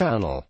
チャーの